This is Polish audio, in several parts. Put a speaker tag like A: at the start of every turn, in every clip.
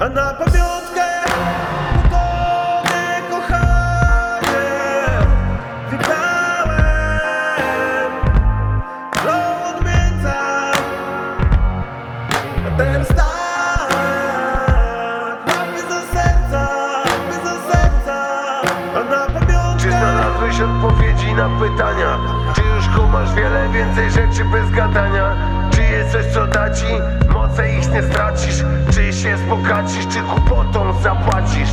A: A na pamiątkę Tobie kochanie Wygrałem Grą odmięcam A teraz tak Łapy za serca Łapy za serca A na pamiątkę
B: Czy znalazłeś odpowiedzi na pytania? Czy już kumasz wiele więcej rzeczy bez gadania? Czy jest coś co da ci? Moce ich nie stracisz. Czy się spokacisz, czy kupotą zapłacisz?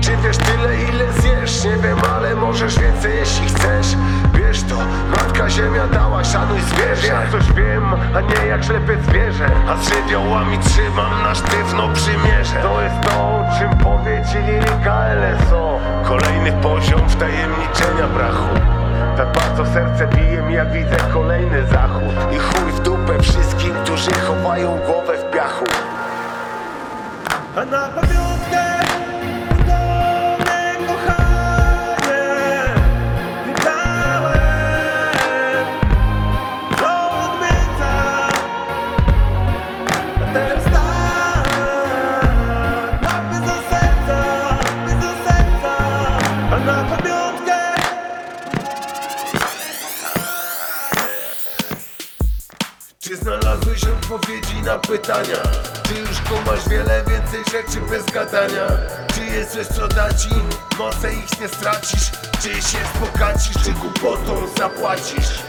B: Czy wiesz tyle ile zjesz? Nie wiem, ale możesz więcej jeśli chcesz. Wiesz to, matka ziemia dała, szanuj zwierzę. Ja coś wiem, a nie jak ślepe zwierzę. A z żywiołami trzymam na sztywno przymierze. To jest to, o czym powiedzieli liryka LSO Kolejny poziom wtajemniczenia
A: A na pamiątkę Tobie kochanie Wygrałem Grą odmięcam A teraz tak Łapy za serca Łapy za serca. A na pamiątkę.
B: Czy znalazłeś odpowiedzi na pytania? Czy już kumasz wiele więcej rzeczy bez gadania? Czy jest coś co da ci? Moce ich nie stracisz? Czy się spokacisz? Czy głupotą zapłacisz?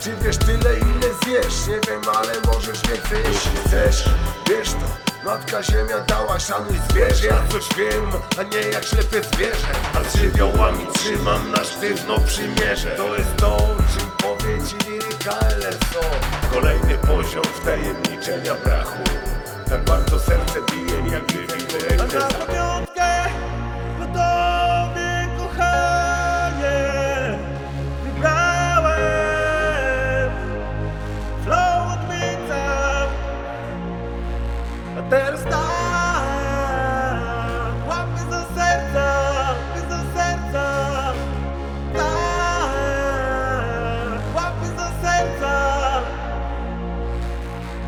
B: Czy wiesz tyle ile zjesz? Nie wiem, ale możesz więcej jeśli chcesz Wiesz to, Matka Ziemia dała, szanuj zwierzę Ja coś wiem, a nie jak ślepe zwierzę A z żywiołami trzymam na sztywno przymierze To jest to, czym powie ci liryka LSO Kolejny poziom wtajemniczenia brachu
A: A na Po Wygrałem Flow A teraz tak. Łapy za serca Łapy za serca. Tak. Łapy za serca.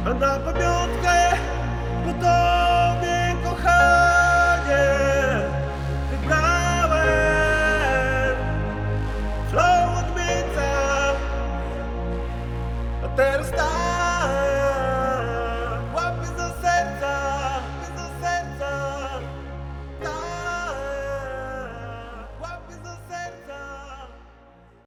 A: A na pamiątkę